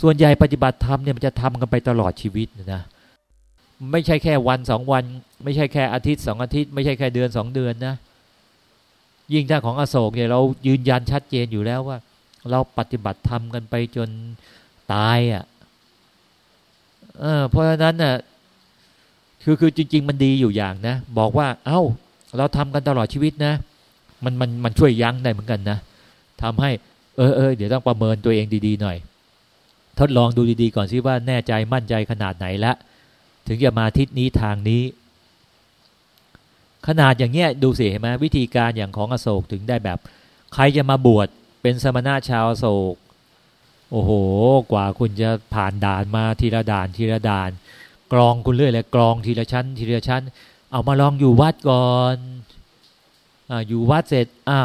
ส่วนใหญ่ปฏิบัติธรรมเนี่ยมันจะทำกันไปตลอดชีวิตนะไม่ใช่แค่วันสองวัน ไม่ใช่แค่อาทิตย์สองอาทิตย์ ไม่ใช่แค่เดือนสองเดือนนะ ยิ่งถ้าของอโศกเนี่ยเรายืนยันชัดเจนอยู่แล้วว่า เราปฏิบัติธรรมกันไปจนตายอะ่ะเออเพราะฉะนั้นน่ะคือคือจริง ๆ มันดีอยู่อย่างนะ บอกว่า เอา้า เราทำกันตลอดชีวิตนะ มันมันมันช่วยยั้งได้เหมือนกันนะทำให้ เออเออเดี๋ยวต้องประเมินตัวเองดีๆหน่อย ทดลองดูดีๆก่อนสิว่าแน่ใจมั่นใจขนาดไหนละถึงจะมาทิศนี้ทางนี้ ขนาดอย่างเงี้ยดูสิเห็นไหมวิธีการอย่างของอโศกถึงได้แบบ ใครจะมาบวชเป็นสมณะชาวโศก โอ้โห กว่าคุณจะผ่านด่านมาทีละด่านทีละด่าน กรองคุณเรื่อยเลยกรองทีละชั้น ทีละชั้น เอามาลองอยู่วัดก่อน อ่าอยู่วัดเสร็จอ่า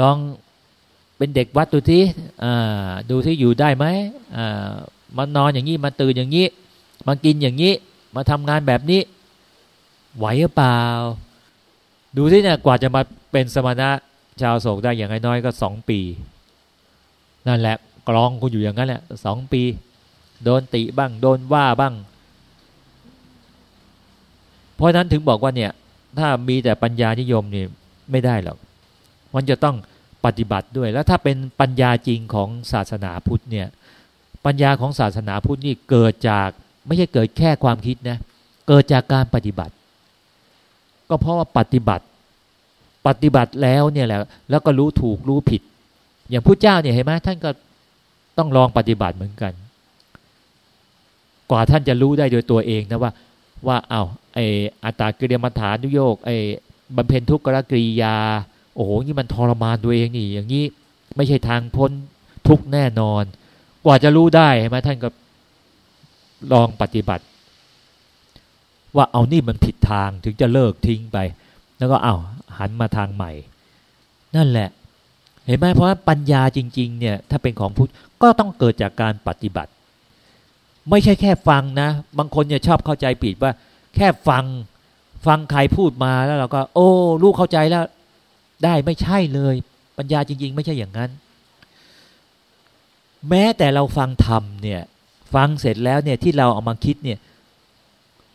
ลอง เป็นเด็กวัดดูที่ดูที่อยู่ได้ไหมมานอนอย่างนี้มาตื่นอย่างนี้มากินอย่างนี้ มาทำงานแบบนี้ ไหวหรือเปล่า ดูที่เนี่ยกว่าจะมาเป็นสมณะชาวโศกได้อย่างน้อยก็สองปี นั่นแหละกรองคุณอยู่อย่างนั้นแหละสองปี โดนติบ้าง โดนว่าบ้าง เพราะนั้นถึงบอกว่าเนี่ย ถ้ามีแต่ปัญญานิยมเนี่ยไม่ได้หรอก มันจะต้อง ปฏิบัติด้วย แล้วถ้าเป็นปัญญาจริงของศาสนาพุทธเนี่ยปัญญาของศาสนาพุทธนี่เกิดจากไม่ใช่เกิดแค่ความคิดนะเกิดจากการปฏิบัติ ก็เพราะว่าปฏิบัติ ปฏิบัติแล้วเนี่ยแหละแล้วก็รู้ถูกรู้ผิด อย่างพระเจ้าเนี่ยเห็นไหมท่านก็ต้องลองปฏิบัติเหมือนกัน กว่าท่านจะรู้ได้โดยตัวเองนะว่าว่าเอา้าไออัตตากิริยมัฐานุโยกไอบำเพ็ญทุกขกริยา โอ้โหนี่มันทรมานตัวเองนี่ อย่างนี้ไม่ใช่ทางพ้นทุกแน่นอน กว่าจะรู้ได้เห็นไหมท่านก็ลองปฏิบัติ ว่าเอานี่มันผิดทางถึงจะเลิกทิ้งไป แล้วก็เอาหันมาทางใหม่ นั่นแหละ เห็นไหมเพราะปัญญาจริง ๆ เนี่ย ถ้าเป็นของพุทธก็ต้องเกิดจากการปฏิบัติ ไม่ใช่แค่ฟังนะ บางคนเนี่ยชอบเข้าใจผิดว่า แค่ฟังฟังใครพูดมาแล้วเราก็ โอ้ ลูกเข้าใจแล้ว ได้ไม่ใช่เลย ปัญญาจริง ๆ ไม่ใช่อย่างนั้น แม้แต่เราฟังธรรมเนี่ย ฟังเสร็จแล้วเนี่ยที่เราเอามาคิดเนี่ย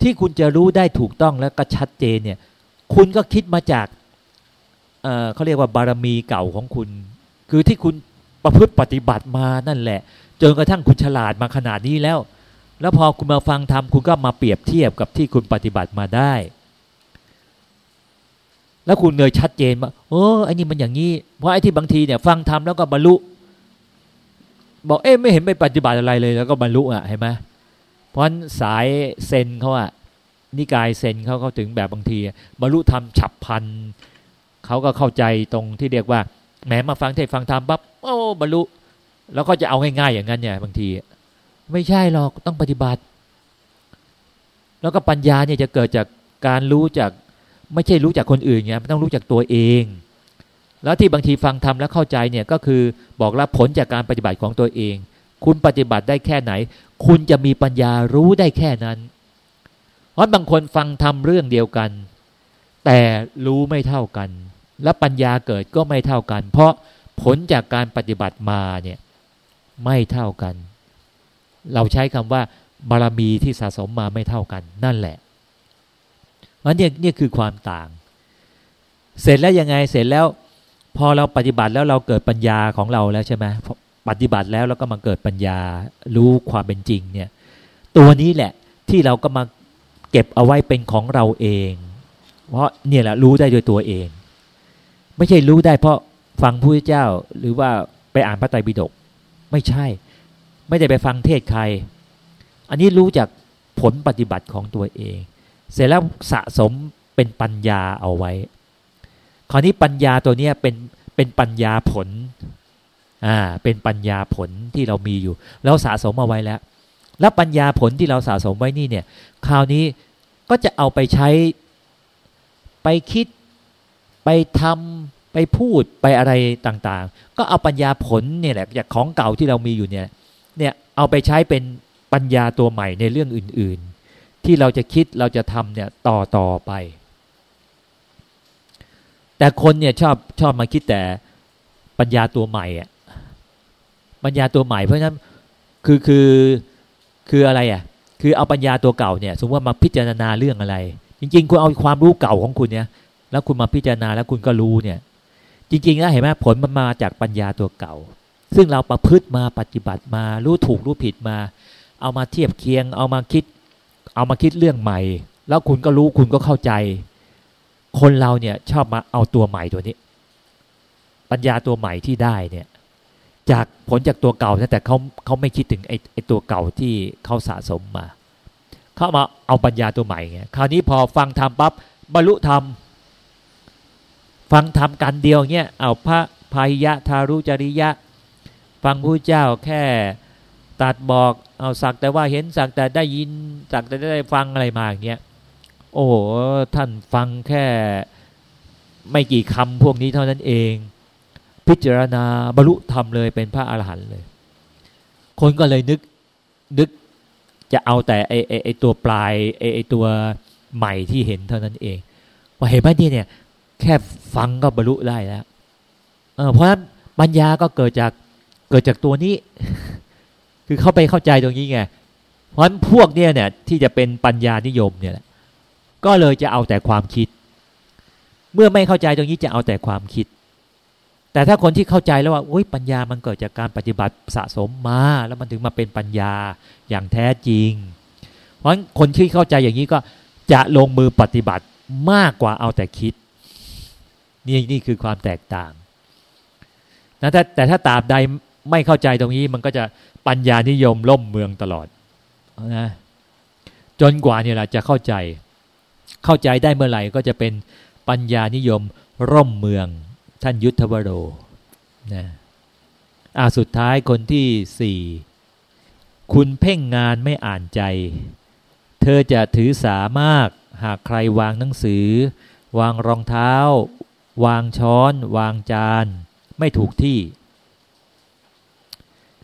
ที่คุณจะรู้ได้ถูกต้องแล้วก็ชัดเจนเนี่ย คุณก็คิดมาจากเเขาเรียกว่าบารมีเก่าของคุณ คือที่คุณประพฤติปฏิบัติมานั่นแหละจนกระทั่งคุณฉลาดมาขนาดนี้แล้ว แล้วพอคุณมาฟังธรรมคุณก็มาเปรียบเทียบกับที่คุณปฏิบัติมาได้ แล้วคุณเลยชัดเจนว่าโอ้ไอ้นี่มันอย่างนี้ เพราะไอ้ที่บางทีเนี่ย ฟังธรรมแล้วก็บรรลุ บอกเอ๊ะไม่เห็นไปปฏิบัติอะไรเลย แล้วก็บรรลุอะเห็นไหมเพราะสายเซนเขาอะนิกายเซนเขาเขาถึงแบบบางที บรรลุธรรมฉับพันเขาก็เข้าใจตรงที่เรียกว่าแหมมาฟังเทศฟังธรรมปั๊บโอ้บรรลุ แล้วก็จะเอาง่ายๆอย่างนั้นเนี่ย บางที ไม่ใช่หรอกต้องปฏิบัติ แล้วก็ปัญญาเนี่ยจะเกิดจากการรู้จาก ไม่ใช่รู้จากคนอื่นไงมันต้องรู้จากตัวเอง แล้วที่บางทีฟังทำแล้วเข้าใจเนี่ยก็คือบอกรับผลจากการปฏิบัติของตัวเอง คุณปฏิบัติได้แค่ไหน คุณจะมีปัญญารู้ได้แค่นั้นเพราะบางคนฟังทำเรื่องเดียวกัน แต่รู้ไม่เท่ากัน และปัญญาเกิดก็ไม่เท่ากัน เพราะผลจากการปฏิบัติมาเนี่ยไม่เท่ากัน เราใช้คำว่าบารมีที่สะสมมาไม่เท่ากัน นั่นแหละ มันนี่ยนี่คือความต่าง เสร็จแล้วยังไงเสร็จแล้ว พอเราปฏิบัติแล้วเราเกิดปัญญาของเราแล้วใช่ไหมปฏิบัติแล้วแล้วก็มาเกิดปัญญารู้ความเป็นจริงเนี่ย ตัวนี้แหละที่เราก็มาเก็บเอาไว้เป็นของเราเอง เพราะเนี่ยแหละรู้ได้โดยตัวเอง ไม่ใช่รู้ได้เพราะฟังพระเจ้าหรือว่าไปอ่านพระไตรปิฎกไม่ใช่ ไม่ได้ไปฟังเทศใคร อันนี้รู้จากผลปฏิบัติของตัวเอง เสร็จแล้วสะสมเป็นปัญญาเอาไว้ คราวนี้ปัญญาตัวเนี้ยเป็นเป็นปัญญาผลอ่าเป็นปัญญาผลที่เรามีอยู่ เราสะสมเอาไว้แล้ว แล้วปัญญาผลที่เราสะสมไว้นี่เนี่ย คราวนี้ก็จะเอาไปใช้ไปคิดไปทำไปพูดไปอะไรต่างๆ ก็เอาปัญญาผลเนี่ยแหละจากของเก่าที่เรามีอยู่เนี่ยเนี่ยเอาไปใช้เป็นปัญญาตัวใหม่ในเรื่องอื่นๆ ที่เราจะคิดเราจะทำเนี่ยต่อต่อไป แต่คนเนี่ยชอบชอบมาคิดแต่ปัญญาตัวใหม่อะปัญญาตัวใหม่เพราะฉะนั้นคือคือคืออะไรอะคือเอาปัญญาตัวเก่าเนี่ย สมมติว่ามาพิจารณาเรื่องอะไร จริง ๆ คุณเอาความรู้เก่าของคุณเนี่ย แล้วคุณมาพิจารณาแล้วคุณก็รู้เนี่ย จริงๆแล้วเห็นไหมผลมันมาจากปัญญาตัวเก่า ซึ่งเราประพฤติมาปฏิบัติมา รู้ถูกรู้ผิดมา เอามาเทียบเคียง เอามาคิด เอามาคิดเรื่องใหม่ แล้วคุณก็รู้คุณก็เข้าใจ คนเราเนี่ยชอบมาเอาตัวใหม่ตัวนี้ ปัญญาตัวใหม่ที่ได้เนี่ย จากผลจากตัวเก่านะแต่เขาเขาไม่คิดถึงไอ้ไอ้ตัวเก่าที่เขาสะสมมาเขามาเอาปัญญาตัวใหม่ไงคราวนี้พอฟังธรรมปั๊บบรรลุธรรมฟังธรรมกันเดียวเงี้ยเอาพระพายยะทารุจริยะ ฟังผู้เจ้าแค่ ตัดบอกเอาสักแต่ว่าเห็นสักแต่ได้ยินสักแต่ได้ฟังอะไรมาอย่างเงี้ยโอ้โหท่านฟังแค่ไม่กี่คำพวกนี้เท่านั้นเอง พิจารณาบรรลุธรรมเลยเป็นพระอรหันต์เลย คนก็เลยนึกนึกจะเอาแต่ไอไอไอตัวปลายไอไอตัวใหม่ที่เห็นเท่านั้นเองว่าเห็นไหมเนี่ยแค่ฟังก็บรรลุได้แล้วเเพราะฉะนั้นปัญญาก็เกิดจากเกิดจากตัวนี้ คือเข้าไปเข้าใจตรงนี้ไง เพราะฉะนั้นพวกเนี่ยเนี่ยที่จะเป็นปัญญานิยมเนี่ยแหละก็เลยจะเอาแต่ความคิด เมื่อไม่เข้าใจตรงนี้จะเอาแต่ความคิด แต่ถ้าคนที่เข้าใจแล้วว่าอุ้ยปัญญามันเกิดจากการปฏิบัติสะสมมา แล้วมันถึงมาเป็นปัญญาอย่างแท้จริง เพราะฉะนั้นคนที่เข้าใจอย่างนี้ก็จะลงมือปฏิบัติมากกว่าเอาแต่คิด นี่นี่คือความแตกต่างนะแต่แต่ถ้าตราบใด ไม่เข้าใจตรงนี้มันก็จะปัญญานิยมล่มเมืองตลอดนะจนกว่าเนี่ยแหละจะเข้าใจ เข้าใจได้เมื่อไหร่ก็จะเป็นปัญญานิยมร่มเมือง ท่านยุทธวโรนะอ่าสุดท้ายคนที่สี่คุณเพ่งงานไม่อ่านใจ เธอจะถือสามากหากใครวางหนังสือ วางรองเท้า วางช้อน วางจาน ไม่ถูกที่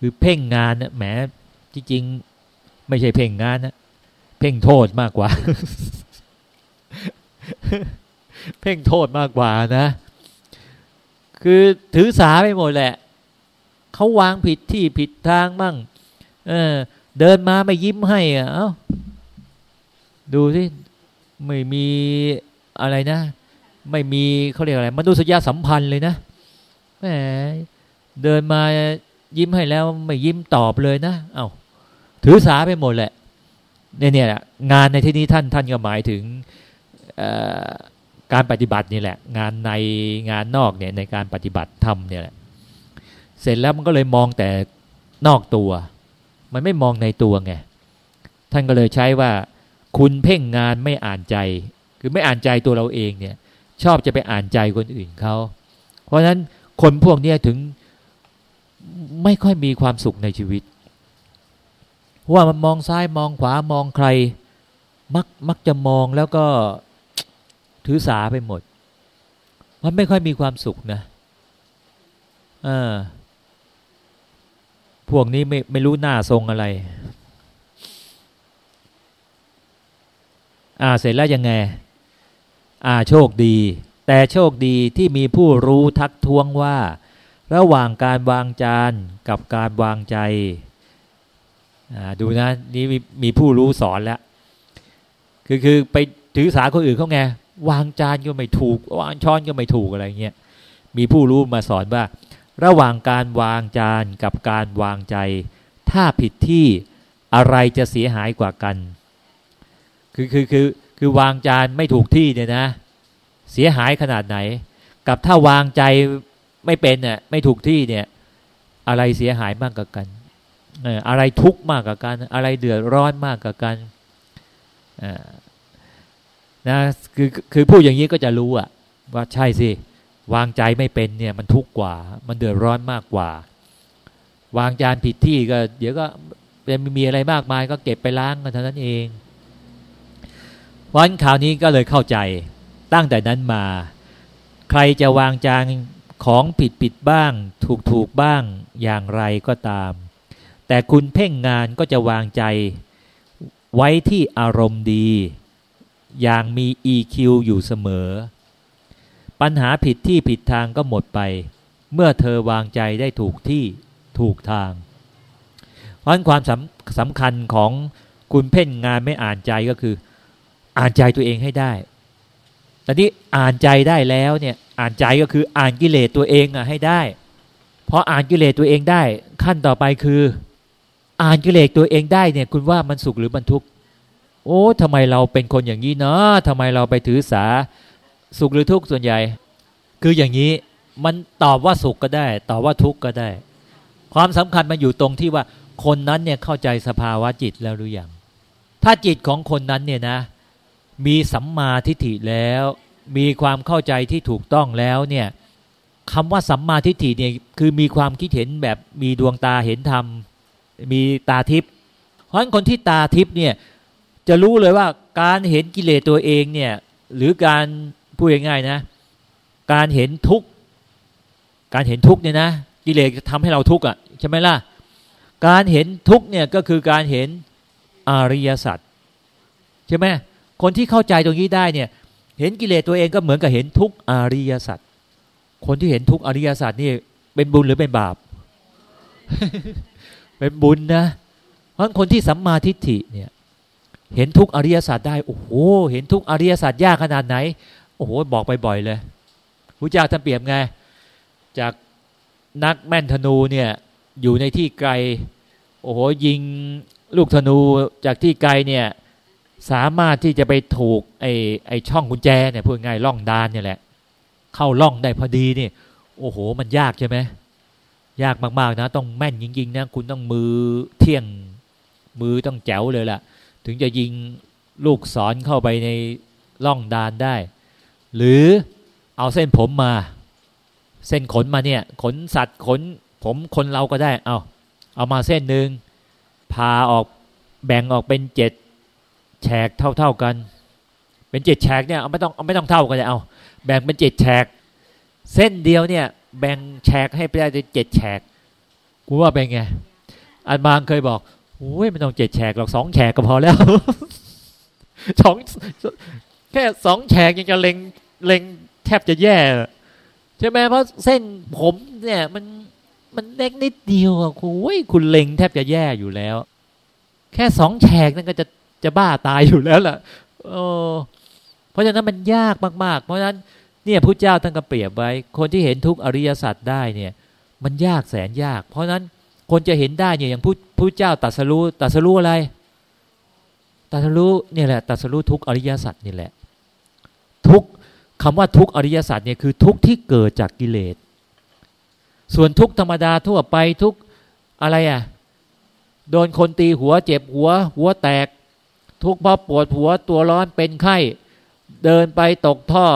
คือเพ่งงานนี่ยแหมจริงๆไม่ใช่เพ่งงานนะเพ่งโทษมากกว่า เพ่งโทษมากกว่านะ คือถือสาไปหมดแหละเขาวางผิดที่ผิดทางบ้างเออ เดินมาไม่ยิ้มให้อะเอ้าดูสิไม่มีอะไรนะ ไม่มีเขาเรียกอะไรมนุษยสัมพันธ์เลยนะแหมเดินมา ยิ้มให้แล้วไม่ยิ้มตอบเลยนะเอา้าถือสาไปหมดแหละเนี่ยเนี่ยงานในที่นี้ท่านท่านก็หมายถึงการปฏิบัตินี่แหละ งานในงานนอกเนี่ยในการปฏิบัติธรรมเนี่ยแหละเสร็จแล้วมันก็เลยมองแต่นอกตัว มันไม่มองในตัวไงท่านก็เลยใช้ว่า คุณเพ่งงานไม่อ่านใจ คือไม่อ่านใจตัวเราเองเนี่ย ชอบจะไปอ่านใจคนอื่นเขาเพราะฉะนั้นคนพวกนี้ถึง ไม่ค่อยมีความสุขในชีวิต ว่ามันมองซ้ายมองขวามองใคร มักมักจะมองแล้วก็ถือสาไปหมด มันไม่ค่อยมีความสุขนะอพวกนี้ไม่ไม่รู้หน้าทรงอะไร อ่าเสร็จแล้วยังไง อ่าโชคดี แต่โชคดีที่มีผู้รู้ทักท้วงว่า ระหว่างการวางจานกับการวางใจ ดูนะนี่มมีผู้รู้สอนแล้ว คือคือไปถือสาคนอื่นเขาไงวางจานก็ไม่ถูก วางช้อนก็ไม่ถูกอะไรเงี้ยมีผู้รู้มาสอนว่า ระหว่างการวางจานกับการวางใจ ถ้าผิดที่อะไรจะเสียหายกว่ากัน คือคือคือคือวางจานไม่ถูกที่เนี่ยนะ เสียหายขนาดไหน กับถ้าวางใจ ไม่เป็นเนี่ยไม่ถูกที่เนี่ย อะไรเสียหายมากกว่ากันอะไรทุกข์มากกว่ากัน อะไรเดือดร้อนมากกว่ากันนะคือคือพูดอย่างนี้ก็จะรู้อะว่าใช่สิวางใจไม่เป็นเนี่ยมันทุกข์กว่า มันเดือดร้อนมากกว่า วางจานผิดที่ก็ เดี๋ยวก็จะมีอะไรมากมายก็เก็บไปล้างกันเท่านั้นเองวันข่าวนี้ก็เลยเข้าใจตั้งแต่นั้นมา ใครจะวางจาง ของผิดผิดบ้าง ถูกถูกบ้างอย่างไรก็ตาม แต่คุณเพ่งงานก็จะวางใจ ไว้ที่อารมณ์ดี อย่างมี EQ อยู่เสมอ ปัญหาผิดที่ผิดทางก็หมดไป เมื่อเธอวางใจได้ถูกที่ถูกทางเพราะฉะนั้นความสำสำคัญของคุณเพ่นงานไม่อ่านใจก็คือ อ่านใจตัวเองให้ได้แต่นี้อ่านใจได้แล้วเนี่ย อ่านใจก็คืออ่านกิเลสตัวเองอะให้ได้เพออ่านกิเลสตัวเองได้ ขั้นต่อไปคือ อ่านกิเลสตัวเองได้เนี่ย คุณว่ามันสุขหรือมันทุกข์โอ้ทำไมเราเป็นคนอย่างนี้เนาะทำไมเราไปถือสาสุขหรือทุกข์ส่วนใหญ่ คืออย่างนี้มันตอบว่าสุขก็ได้ ตอบว่าทุกข์ก็ได้ ความสำคัญมันอยู่ตรงที่ว่าคนนั้นเนี่ยเข้าใจสภาวะจิตแล้วหรือยังถ้าจิตของคนนั้นเนี่ยนะ มีสัมมาทิฏฐิแล้ว มีความเข้าใจที่ถูกต้องแล้วเนี่ยคำว่าสัมมาทิฏฐิเนี่ยคือมีความคิดเห็นแบบมีดวงตาเห็นธรรม มีตาทิพย์เพราะฉะนั้นคนที่ตาทิพย์เนี่ยจะรู้เลยว่าการเห็นกิเลสตัวเองเนี่ยหรือการพูดง่ายๆนะ การเห็นทุกข์การเห็นทุกข์เนี่ยนะกิเลสทำให้เราทุกข์อะใช่ไหมล่ะการเห็นทุกข์เนี่ยก็คือการเห็นอริยสัจใช่ไหมคนที่เข้าใจตรงนี้ได้เนี่ย เห็นกิเลสตัวเองก็เหมือนกับเห็นทุกอริยสัจคนที่เห็นทุกอริยสัจนี่เป็นบุญหรือเป็นบาป เป็นบุญนะ เพราะคนที่สัมมาทิฏฐิเนี่ย เห็นทุกอริยสัจได้โอ้โหเห็นทุกอริยสัจยากขนาดไหน โอ้โหบอกไปบ่อยเลยพระเจ้าท่านเปรียบไง จากนักแม่นธนูเนี่ย อยู่ในที่ไกล โอ้โหยิงลูกธนูจากที่ไกลเนี่ย สามารถที่จะไปถูกไอ้ไอ้ช่องกุญแจเนี่ยพูดง่ายล่องดานเนี่ยแหละ เข้าล่องได้พอดีนี่โอ้โห มันยากใช่ไหมยากมากๆนะ ต้องแม่นจริงๆนะคุณต้องมือเที่ยงมือต้องแจ๋วเลยล่ะ ถึงจะยิงลูกศรเข้าไปในล่องดานได้ หรือเอาเส้นผมมา เส้นขนมาเนี่ย ขนสัตว์ขนผมคนเราก็ได้ เอาเอามาเส้นหนึ่งพาออกแบ่งออกเป็นเจ็ด แฉกเท่า ๆกัน เป็นเจ็ดแฉกเนี่ยเอาไม่ต้องเอาไม่ต้องเท่ากันเลยเอาแบ่งเป็นเจ็ดแฉกเส้นเดียวเนี่ยแบ่งแฉกให้ไปได้เจ็ดแฉกกูว่าเป็นไงอันบางเคยบอกโอ้ยไม่ต้องเจ็ดแฉกหรอกสองแฉกก็พอแล้วสองแค่สองแฉกยังจะเล็งเล็งแทบจะแย่ใช่ไหมเพราะเส้นผมเนี่ย มันมันเล็กนิดเดียวอะคุยคุณเล็งแทบจะแย่อยู่แล้ว แค่สองแฉกนั่นก็จะ จะบ้าตายอยู่แล้วล่ะโอ้เพราะฉะนั้นมันยากมาก ๆ เพราะฉะนั้นเนี่ยพระเจ้าท่านก็เปรียบไว้ คนที่เห็นทุกอริยสัจได้เนี่ย มันยากแสนยาก เพราะฉะนั้นคนจะเห็นได้เนี่ยอย่างพระพระเจ้าตัดสรู้ตัดสรู้อะไรตัดสรู้เนี่ยแหละตัดสรู้ทุกอริยสัจนี่แหละ ทุกคำว่าทุกอริยสัจเนี่ยคือทุกที่เกิดจากกิเลส ส่วนทุกธรรมดาทั่วไปทุกอะไรอะโดนคนตีหัวเจ็บหัว หัวแตก ทุกข์เพราะปวดหัวตัวร้อนเป็นไข้ เดินไปตกท่อ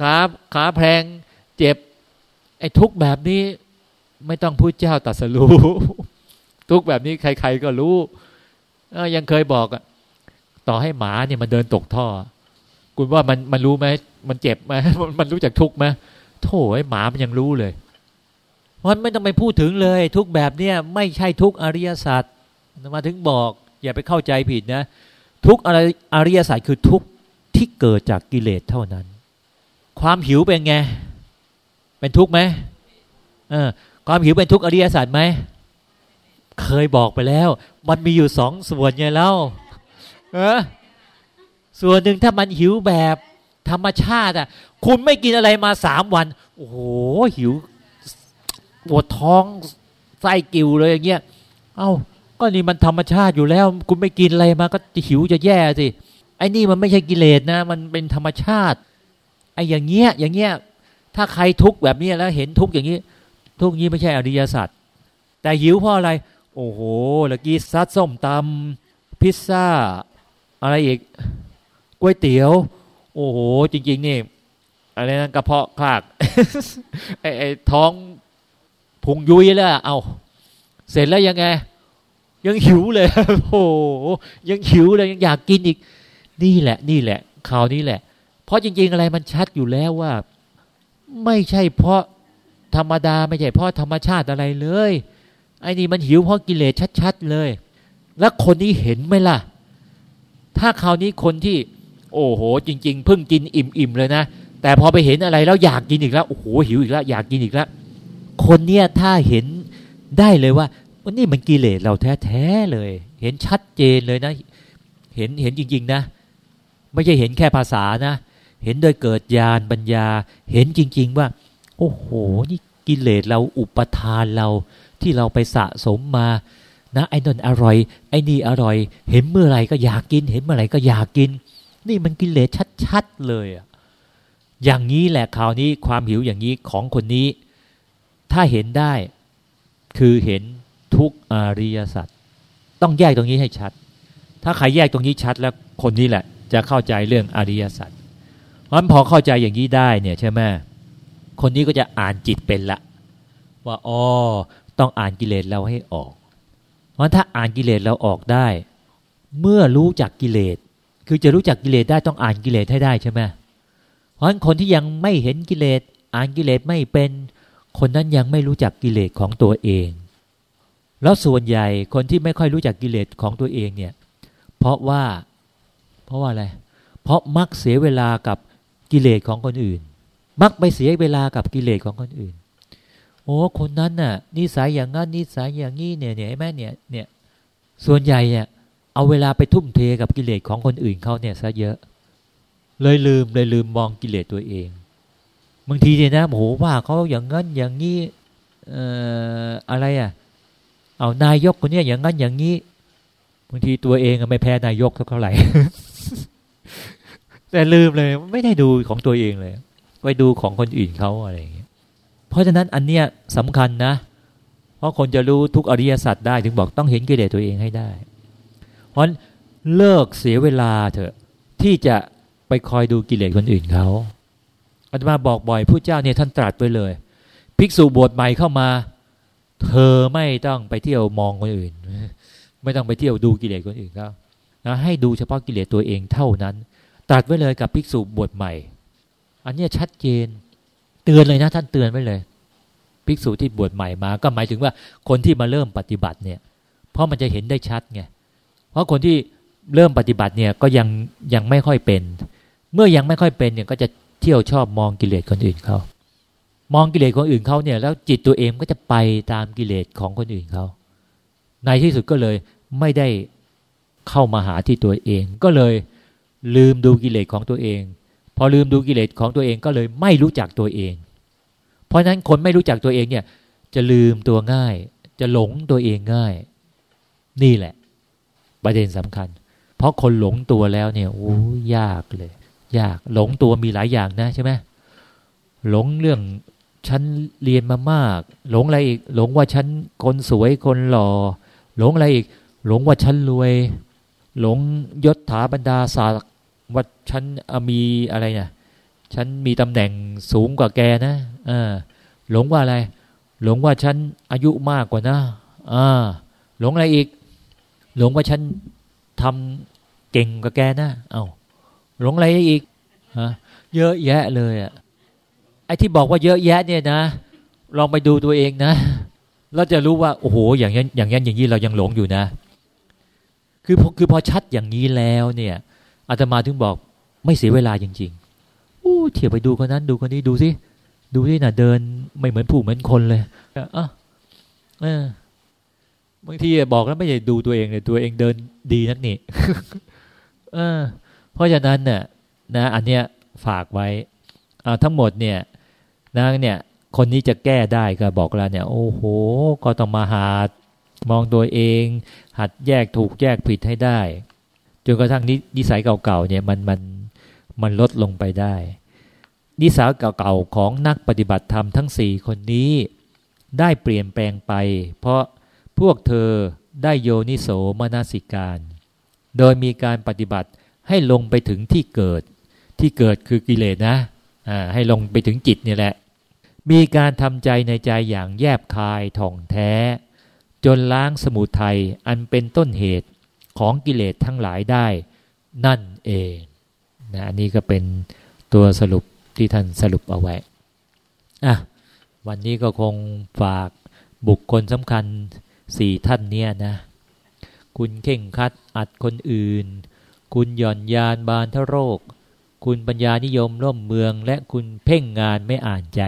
ขาขาแพงเจ็บ ไอ้ทุกข์แบบนี้ ไม่ต้องพูดเจ้าตัดสรู้ทุกข์แบบนี้ใคร ๆ ก็รู้ยังเคยบอกอะต่อให้หมาเนี่ยมันเดินตกท่อ คุณว่ามันมันรู้ไหมมันเจ็บไหมมันรู้จักทุกข์ไหมโถ่ไอ้หมามันยังรู้เลยมันไม่ต้องไปพูดถึงเลย ทุกแบบเนี้ยไม่ใช่ทุกอริยสัจมาถึงบอก อย่าไปเข้าใจผิดนะ ทุกอริยสัจคือทุกที่เกิดจากกิเลสเท่านั้น ความหิวเป็นไง เป็นทุกไหมเออความหิวเป็นทุกอริยสัจไหม เคยบอกไปแล้ว มันมีอยู่สองส่วนไงเล่าเออส่วนหนึ่งถ้ามันหิวแบบธรรมชาติอะ คุณไม่กินอะไรมาสามวัน โอ้โหหิวปวดท้องไส้กิ่วเลยอย่างเงี้ย เอา้า ก็นี่มันธรรมชาติอยู่แล้ว คุณไม่กินอะไรมาก็จะหิวจะแย่สิไอ้นี่มันไม่ใช่กิเลสนะ มันเป็นธรรมชาติไอ้อย่างเงี้ยอย่างเงี้ยถ้าใครทุกข์แบบนี้แล้วเห็นทุกข์อย่างนี้ ทุกข์นี้ไม่ใช่อริยสัจแต่หิวเพราะอะไร โอ้โหเมื่อกี้ซัดส้มตำพิซซ่า อะไรอีกก๋วยเตี๋ยว โอ้โห จริง ๆ นี่อะไรนั่นกระเพาะคลากไอ้ไอ้ท้องพุงยุยแล้วเอาเสร็จแล้วยังไง ยังหิวเลยโอ้โหยังหิวเลยยังอยากกินอีก นี่แหละ นี่แหละข่าวนี้แหละ เพราะจริง ๆ อะไรมันชัดอยู่แล้วว่า ไม่ใช่เพราะธรรมดาไม่ใช่เพราะธรรมชาติอะไรเลยไอ้นี่มันหิวเพราะกิเลสชัดๆเลย แล้วคนนี้เห็นไหมล่ะ ถ้าคราวนี้คนที่ โอ้โห จริง ๆ เพิ่งกินอิ่มๆเลยนะแต่พอไปเห็นอะไรแล้วอยากกินอีกแล้วโอ้โหหิวอีกแล้วอยากกินอีกแล้วคนเนี้ยถ้าเห็นได้เลยว่า ว่านี่มันกิเลสเราแท้ๆเลย เห็นชัดเจนเลยนะ เห็นเห็นจริง ๆ นะ ไม่ใช่เห็นแค่ภาษานะ เห็นโดยเกิดญาณปัญญา เห็นจริง ๆ ว่า โอ้โห นี่กิเลสเราอุปทานเราที่เราไปสะสมมา นะ ไอ้นนอร่อย ไอ้นี่อร่อย เห็นเมื่อไหร่ก็อยากกิน เห็นเมื่อไหร่ก็อยากกิน นี่มันกิเลสชัดๆเลยอะอย่างนี้แหละคราวนี้ความหิวอย่างนี้ของคนนี้ ถ้าเห็นได้ คือเห็น ทุกอริยสัจต้องแยกตรงนี้ให้ชัด ถ้าใครแยกตรงนี้ชัดแล้วคนนี้แหละ จะเข้าใจเรื่องอริยสัจเพราะพอเข้าใจอย่างนี้ได้เนี่ยใช่ไหมคนนี้ก็จะอ่านจิตเป็นละว่าอ๋อต้องอ่านกิเลสเราให้ออก เพราะถ้าอ่านกิเลสเราออกได้ เมื่อรู้จักกิเลสคือจะรู้จักกิเลสได้ต้องอ่านกิเลสให้ได้ใช่ไหมเพราะฉะนั้นคนที่ยังไม่เห็นกิเลสอ่านกิเลสไม่เป็น คนนั้นยังไม่รู้จักกิเลสของตัวเอง แล้วส่วนใหญ่คนที่ไม่ค่อยรู้จักกิเลสของตัวเองเนี่ย เพราะว่า เพราะว่าอะไร เพราะมักเสียเวลากับกิเลสของคนอื่น มักไปเสียเวลากับกิเลสของคนอื่น โอ้คนนั้นน่ะนิสัยอย่างนั้นนิสัยอย่างนี้เนี่ยเนี่ยแม่เนี่ยเนี่ย ส่วนใหญ่เนี่ยเอาเวลาไปทุ่มเทกับกิเลสของคนอื่นเขาเนี่ยซะเยอะ เลยลืมเลยลืมมองกิเลสตัวเองบางทีเนี่ยนะโหว่าเขาอย่างนั้นอย่างนี้เอ่ออะไรอะ เอานายกคนนี้อย่างนั้นอย่างนี้บางทีตัวเองไม่แพ้นายกเท่าไหร่ แต่ลืมเลย ไม่ได้ดูของตัวเองเลยไปดูของคนอื่นเขาอะไรอย่างเงี้ยเพราะฉะนั้นอันเนี้ยสำคัญนะ เพราะคนจะรู้ทุกอริยสัจได้ถึงบอกต้องเห็นกิเลสตัวเองให้ได้ เพราะเลิกเสียเวลาเถอะ ที่จะไปคอยดูกิเลสคนอื่นเขาอาตมาบอกบ่อยผู้เจ้าเนี่ยท่านตรัสไปเลย ภิกษุบวชใหม่เข้ามา เธอไม่ต้องไปเที่ยวมองคนอื่น ไม่ต้องไปเที่ยวดูกิเลสคนอื่นเขานะให้ดูเฉพาะกิเลสตัวเองเท่านั้นตรัสไว้เลยกับภิกษุบวชใหม่ อันนี้ชัดเจน เตือนเลยนะท่านเตือนไว้เลย ภิกษุที่บวชใหม่มา ก็หมายถึงว่าคนที่มาเริ่มปฏิบัติเนี่ย เพราะมันจะเห็นได้ชัดไง เพราะคนที่เริ่มปฏิบัติเนี่ยก็ยังยังไม่ค่อยเป็น เมื่อยังไม่ค่อยเป็นเนี่ยก็จะเที่ยวชอบมองกิเลสคนอื่นเขา มองกิเลสคนอื่นเขาเนี่ย แล้วจิตตัวเองก็จะไปตามกิเลสของคนอื่นเขาในที่สุดก็เลยไม่ได้เข้ามาหาที่ตัวเอง ก็เลยลืมดูกิเลสของตัวเอง พอลืมดูกิเลสของตัวเองก็เลยไม่รู้จักตัวเอง เพราะฉะนั้นคนไม่รู้จักตัวเองเนี่ย จะลืมตัวง่าย จะหลงตัวเองง่าย นี่แหละ ประเด็นสำคัญ เพราะคนหลงตัวแล้วเนี่ยโอ้ยากเลย ยากหลงตัวมีหลายอย่างนะใช่ไหมหลงเรื่อง ฉันเรียนมามาก หลงอะไรอีก หลงว่าฉันคนสวยคนหล่อ หลงอะไรอีก หลงว่าฉันรวย หลงยศถาบรรดาศักดิ์ว่าฉันมีอะไรเนี่ยฉันมีตำแหน่งสูงกว่าแกนะอ่าหลงว่าอะไร หลงว่าฉันอายุมากกว่านะอ่าหลงอะไรอีก หลงว่าฉันทำเก่งกว่าแกนะเอา้าหลงอะไรอีกฮะเยอะแยะเลยอะ ไอ้ที่บอกว่าเยอะแยะเนี่ยนะ ลองไปดูตัวเองนะเราจะรู้ว่าโอ้โหอย่างนี้อย่างนี้อย่างนี้เรายังหลงอยู่นะ คือคือพอชัดอย่างนี้แล้วเนี่ยอาตมาถึงบอกไม่เสียเวลาจริงๆอู้เที่ยวไปดูคนนั้นดูคนนี้ดูสิดูสินะเดินไม่เหมือนผู้เหมือนคนเลยอะเออบางทีบอกแล้วไม่ใช่ดูตัวเองเลยตัวเองเดินดีนักนี่เออ เพราะฉะนั้นเนี่ยนะ อันเนี้ยฝากไว้ทั้งหมดเนี่ย นะเนี่ย คนนี้จะแก้ได้ก็บอกแล้วเนี่ย โอ้โห ก็ต้องมาหามองตัวเอง หัดแยกถูกแยกผิดให้ได้จนกระทั่งนิสัยเก่าๆเนี่ยมันมันมันลดลงไปได้ นิสัยเก่าๆของนักปฏิบัติธรรมทั้งสี่คนนี้ได้เปลี่ยนแปลงไป เพราะพวกเธอได้โยนิโสมนสิการ โดยมีการปฏิบัติให้ลงไปถึงที่เกิด ที่เกิดคือกิเลสนะ ให้ลงไปถึงจิตนี่แหละ มีการทำใจในใจอย่างแยบคายท่องแท้ จนล้างสมุทัยอันเป็นต้นเหตุของกิเลสทั้งหลายได้ นั่นเองนะอันนี้ก็เป็นตัวสรุปที่ท่านสรุปเอาไว้อะวันนี้ก็คงฝากบุคคลสำคัญสี่ท่านเนี่ยนะ คุณเข่งคัดอัดคนอื่น คุณหย่อนยานบานทโรค คุณปัญญานิยมร่มเมือง และคุณเพ่งงานไม่อ่านใจ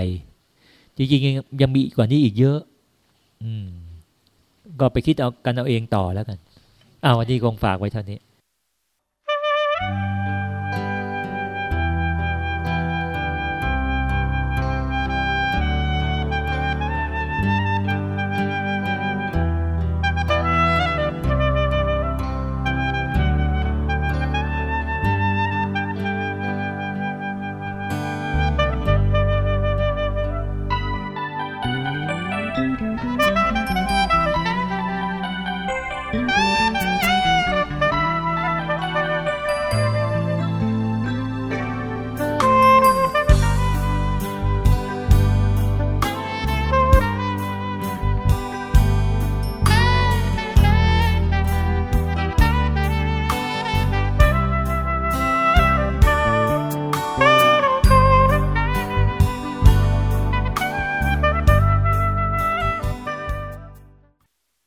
จริงๆยังมีกว่านี้อีกเยอะ อืม ก็ไปคิดเอากันเอาเองต่อแล้วกันอ้าววันนี้คงฝากไว้เท่านี้